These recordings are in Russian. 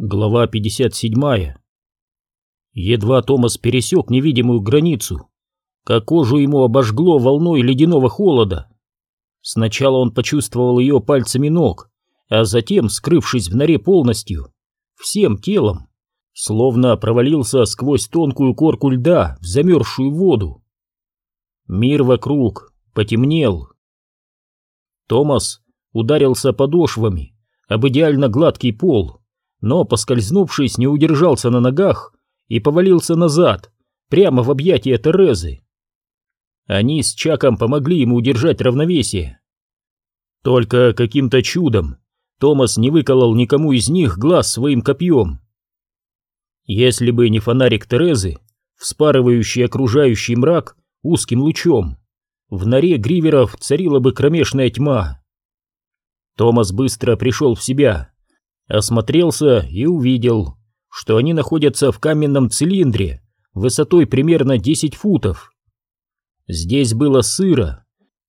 Глава 57. Едва Томас пересек невидимую границу, как кожу ему обожгло волной ледяного холода. Сначала он почувствовал ее пальцами ног, а затем, скрывшись в норе полностью, всем телом, словно провалился сквозь тонкую корку льда в замерзшую воду. Мир вокруг потемнел. Томас ударился подошвами об идеально гладкий пол, но, поскользнувшись, не удержался на ногах и повалился назад, прямо в объятия Терезы. Они с Чаком помогли ему удержать равновесие. Только каким-то чудом Томас не выколол никому из них глаз своим копьем. Если бы не фонарик Терезы, вспарывающий окружающий мрак узким лучом, в норе гриверов царила бы кромешная тьма. Томас быстро пришел в себя осмотрелся и увидел, что они находятся в каменном цилиндре высотой примерно 10 футов. Здесь было сыро,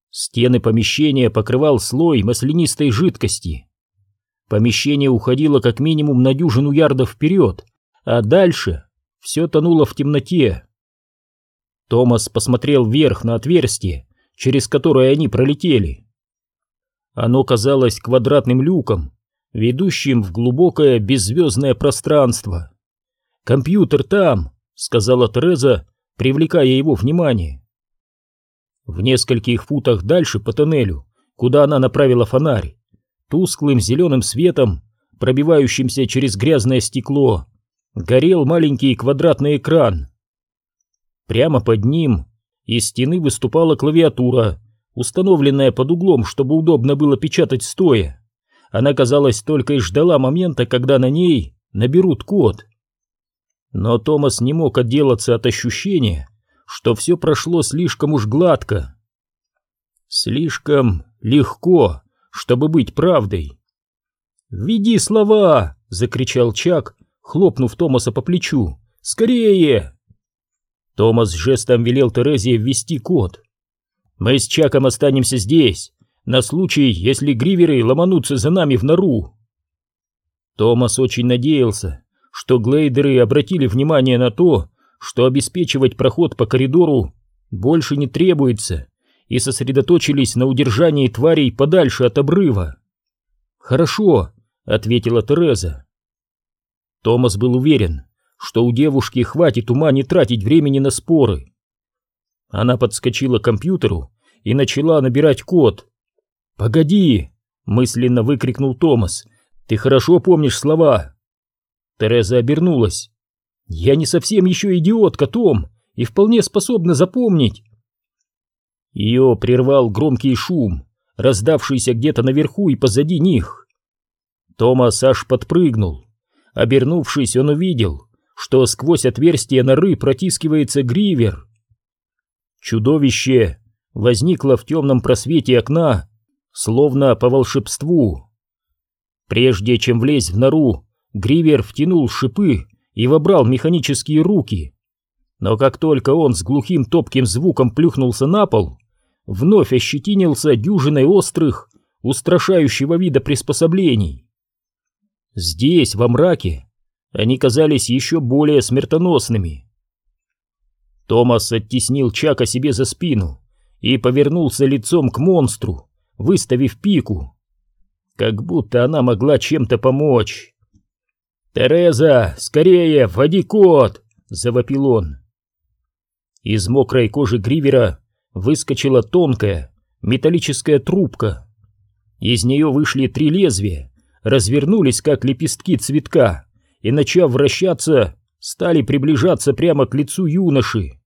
стены помещения покрывал слой маслянистой жидкости. Помещение уходило как минимум на дюжину ярдов вперед, а дальше все тонуло в темноте. Томас посмотрел вверх на отверстие, через которое они пролетели. Оно казалось квадратным люком, ведущим в глубокое беззвездное пространство. «Компьютер там», — сказала Тереза, привлекая его внимание. В нескольких футах дальше по тоннелю, куда она направила фонарь, тусклым зеленым светом, пробивающимся через грязное стекло, горел маленький квадратный экран. Прямо под ним из стены выступала клавиатура, установленная под углом, чтобы удобно было печатать стоя. Она, казалось, только и ждала момента, когда на ней наберут код. Но Томас не мог отделаться от ощущения, что все прошло слишком уж гладко. Слишком легко, чтобы быть правдой. «Введи слова!» — закричал Чак, хлопнув Томаса по плечу. «Скорее!» Томас жестом велел Терезе ввести код. «Мы с Чаком останемся здесь на случай, если гриверы ломанутся за нами в нору. Томас очень надеялся, что глейдеры обратили внимание на то, что обеспечивать проход по коридору больше не требуется, и сосредоточились на удержании тварей подальше от обрыва. «Хорошо», — ответила Тереза. Томас был уверен, что у девушки хватит ума не тратить времени на споры. Она подскочила к компьютеру и начала набирать код, «Погоди!» — мысленно выкрикнул Томас. «Ты хорошо помнишь слова!» Тереза обернулась. «Я не совсем еще идиотка, Том, и вполне способна запомнить!» Ее прервал громкий шум, раздавшийся где-то наверху и позади них. Томас аж подпрыгнул. Обернувшись, он увидел, что сквозь отверстие норы протискивается гривер. Чудовище возникло в темном просвете окна словно по волшебству. Прежде чем влезть в нору, Гривер втянул шипы и вобрал механические руки. Но как только он с глухим топким звуком плюхнулся на пол, вновь ощетинился дюжиной острых, устрашающего вида приспособлений. Здесь, во мраке, они казались еще более смертоносными. Томас оттеснил Чака себе за спину и повернулся лицом к монстру, выставив пику. Как будто она могла чем-то помочь. «Тереза, скорее, вводи код!» — завопил он. Из мокрой кожи гривера выскочила тонкая металлическая трубка. Из нее вышли три лезвия, развернулись как лепестки цветка и, начав вращаться, стали приближаться прямо к лицу юноши.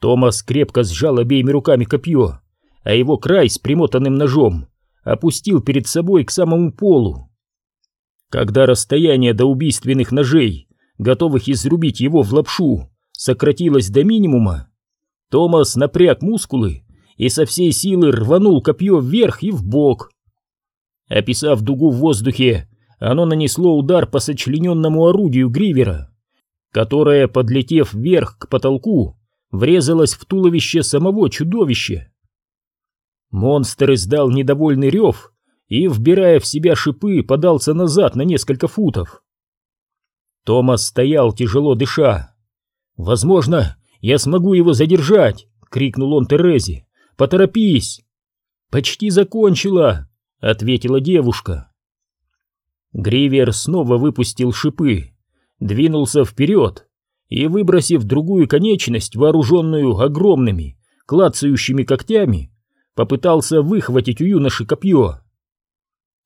Томас крепко сжал обеими руками копье а его край с примотанным ножом опустил перед собой к самому полу. Когда расстояние до убийственных ножей, готовых изрубить его в лапшу, сократилось до минимума, Томас напряг мускулы и со всей силы рванул копье вверх и вбок. Описав дугу в воздухе, оно нанесло удар по сочлененному орудию гривера, которое, подлетев вверх к потолку, врезалось в туловище самого чудовища. Монстр издал недовольный рев и, вбирая в себя шипы, подался назад на несколько футов. Томас стоял, тяжело дыша. «Возможно, я смогу его задержать!» — крикнул он Терезе. «Поторопись!» «Почти закончила!» — ответила девушка. Гривер снова выпустил шипы, двинулся вперед и, выбросив другую конечность, вооруженную огромными, клацающими когтями, попытался выхватить у юноши копье.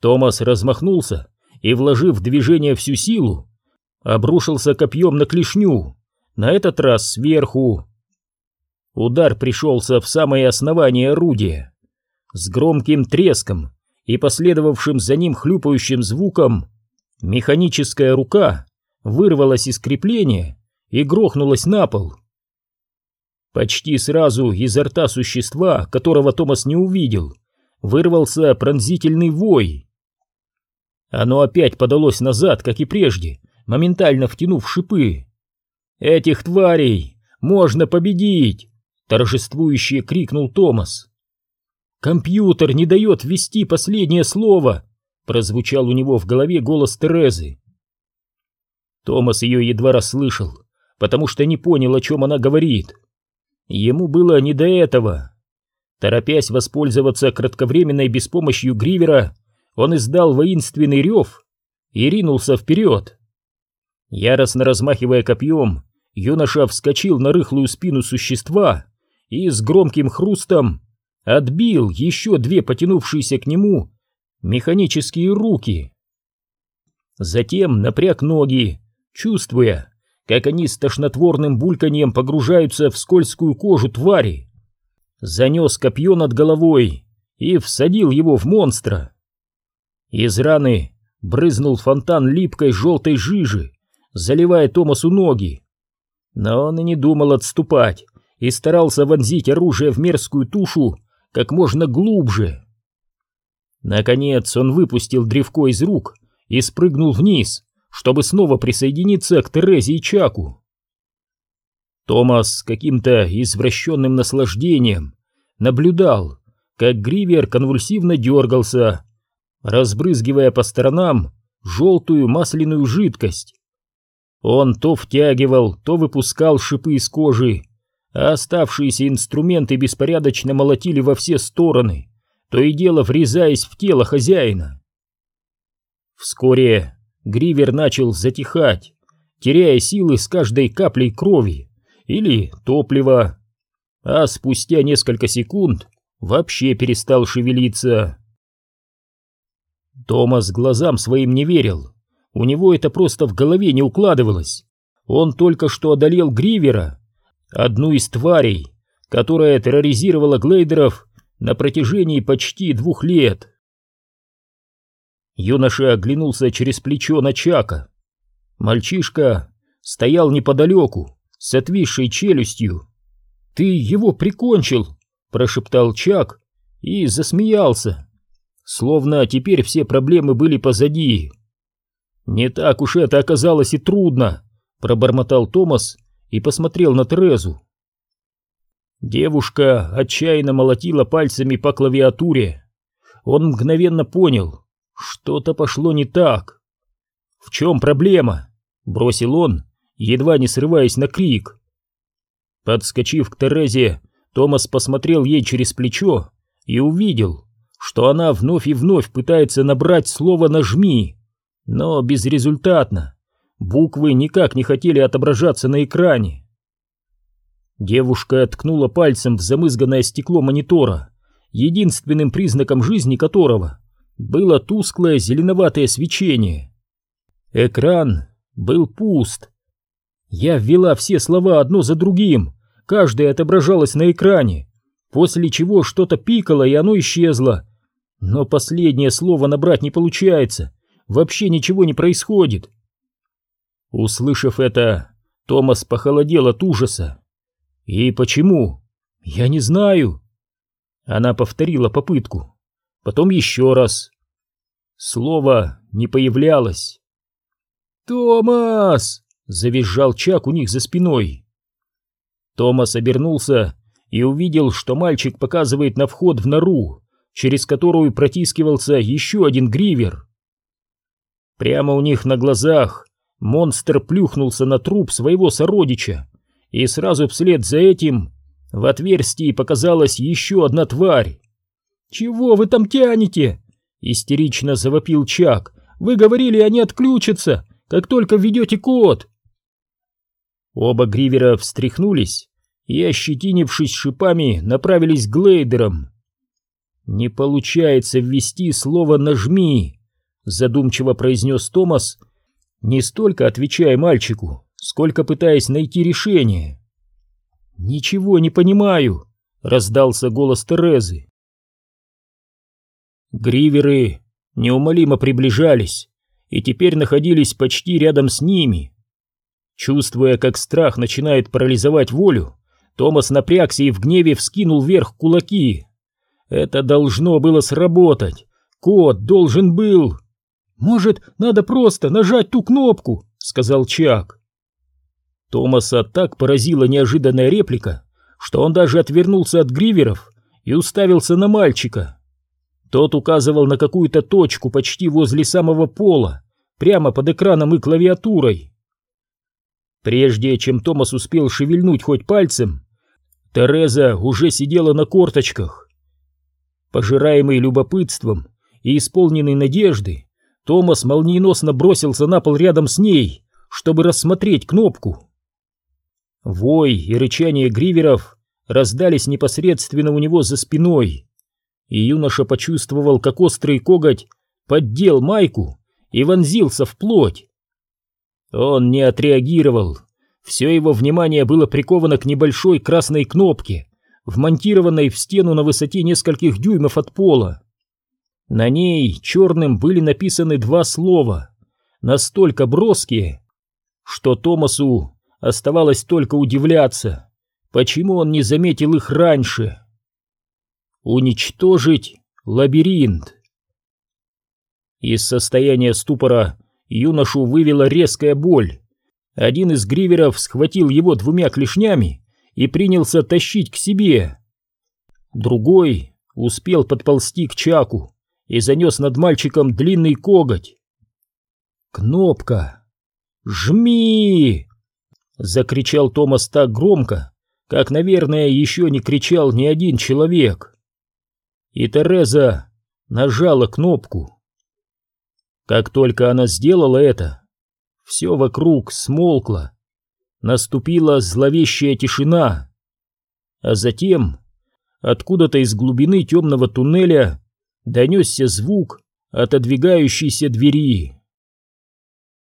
Томас размахнулся и, вложив в движение всю силу, обрушился копьем на клешню, на этот раз сверху. Удар пришелся в самое основание орудия. С громким треском и последовавшим за ним хлюпающим звуком механическая рука вырвалась из крепления и грохнулась на пол. Почти сразу изо рта существа, которого Томас не увидел, вырвался пронзительный вой. Оно опять подалось назад, как и прежде, моментально втянув шипы. «Этих тварей можно победить!» — торжествующе крикнул Томас. «Компьютер не дает ввести последнее слово!» — прозвучал у него в голове голос Терезы. Томас ее едва расслышал, потому что не понял, о чем она говорит. Ему было не до этого. Торопясь воспользоваться кратковременной беспомощью Гривера, он издал воинственный рев и ринулся вперед. Яростно размахивая копьем, юноша вскочил на рыхлую спину существа и с громким хрустом отбил еще две потянувшиеся к нему механические руки. Затем напряг ноги, чувствуя, как они с тошнотворным бульканьем погружаются в скользкую кожу твари. Занес копье над головой и всадил его в монстра. Из раны брызнул фонтан липкой желтой жижи, заливая Томасу ноги. Но он и не думал отступать и старался вонзить оружие в мерзкую тушу как можно глубже. Наконец он выпустил древко из рук и спрыгнул вниз, чтобы снова присоединиться к Терезе и Чаку. Томас с каким-то извращенным наслаждением наблюдал, как Гривер конвульсивно дергался, разбрызгивая по сторонам желтую масляную жидкость. Он то втягивал, то выпускал шипы из кожи, а оставшиеся инструменты беспорядочно молотили во все стороны, то и дело врезаясь в тело хозяина. Вскоре Гривер начал затихать, теряя силы с каждой каплей крови или топлива, а спустя несколько секунд вообще перестал шевелиться. Томас глазам своим не верил. У него это просто в голове не укладывалось. Он только что одолел Гривера, одну из тварей, которая терроризировала глейдеров на протяжении почти двух лет. Юноша оглянулся через плечо на Чака. Мальчишка стоял неподалеку, с отвисшей челюстью. «Ты его прикончил!» — прошептал Чак и засмеялся. Словно теперь все проблемы были позади. «Не так уж это оказалось и трудно», — пробормотал Томас и посмотрел на Терезу. Девушка отчаянно молотила пальцами по клавиатуре. Он мгновенно понял, что-то пошло не так. «В чем проблема?» — бросил он, едва не срываясь на крик. Подскочив к Терезе, Томас посмотрел ей через плечо и увидел, что она вновь и вновь пытается набрать слово «нажми», но безрезультатно. Буквы никак не хотели отображаться на экране. Девушка ткнула пальцем в замызганное стекло монитора, единственным признаком жизни которого было тусклое зеленоватое свечение. Экран был пуст. Я ввела все слова одно за другим, каждое отображалось на экране, после чего что-то пикало и оно исчезло, но последнее слово набрать не получается, вообще ничего не происходит. Услышав это, Томас похолодел от ужаса. И почему? Я не знаю. Она повторила попытку, потом еще раз. Слово не появлялось. «Томас!» — завизжал Чак у них за спиной. Томас обернулся и увидел, что мальчик показывает на вход в нору, через которую протискивался еще один гривер. Прямо у них на глазах монстр плюхнулся на труп своего сородича, и сразу вслед за этим в отверстии показалась еще одна тварь. «Чего вы там тянете?» — истерично завопил Чак. «Вы говорили, они отключатся, как только введете код!» Оба гривера встряхнулись и, ощетинившись шипами, направились к глейдерам. «Не получается ввести слово «нажми», — задумчиво произнес Томас, не столько отвечая мальчику, сколько пытаясь найти решение. «Ничего не понимаю», — раздался голос Терезы. Гриверы неумолимо приближались и теперь находились почти рядом с ними. Чувствуя, как страх начинает парализовать волю, Томас напрягся и в гневе вскинул вверх кулаки. Это должно было сработать. Кот должен был... «Может, надо просто нажать ту кнопку», — сказал Чак. Томаса так поразила неожиданная реплика, что он даже отвернулся от гриверов и уставился на мальчика. Тот указывал на какую-то точку почти возле самого пола, прямо под экраном и клавиатурой. Прежде чем Томас успел шевельнуть хоть пальцем, Тереза уже сидела на корточках. Пожираемый любопытством и исполненный надежды, Томас молниеносно бросился на пол рядом с ней, чтобы рассмотреть кнопку. Вой и рычание гриверов раздались непосредственно у него за спиной и юноша почувствовал, как острый коготь поддел майку и вонзился в плоть. Он не отреагировал. Все его внимание было приковано к небольшой красной кнопке, вмонтированной в стену на высоте нескольких дюймов от пола. На ней черным были написаны два слова, настолько броские, что Томасу оставалось только удивляться, почему он не заметил их раньше. Уничтожить лабиринт. Из состояния ступора юношу вывела резкая боль. Один из гриверов схватил его двумя клешнями и принялся тащить к себе. Другой успел подползти к Чаку и занес над мальчиком длинный коготь. «Кнопка! Жми!» — закричал Томас так громко, как, наверное, еще не кричал ни один человек и Тереза нажала кнопку. Как только она сделала это, все вокруг смолкло, наступила зловещая тишина, а затем откуда-то из глубины темного туннеля донесся звук отодвигающейся двери.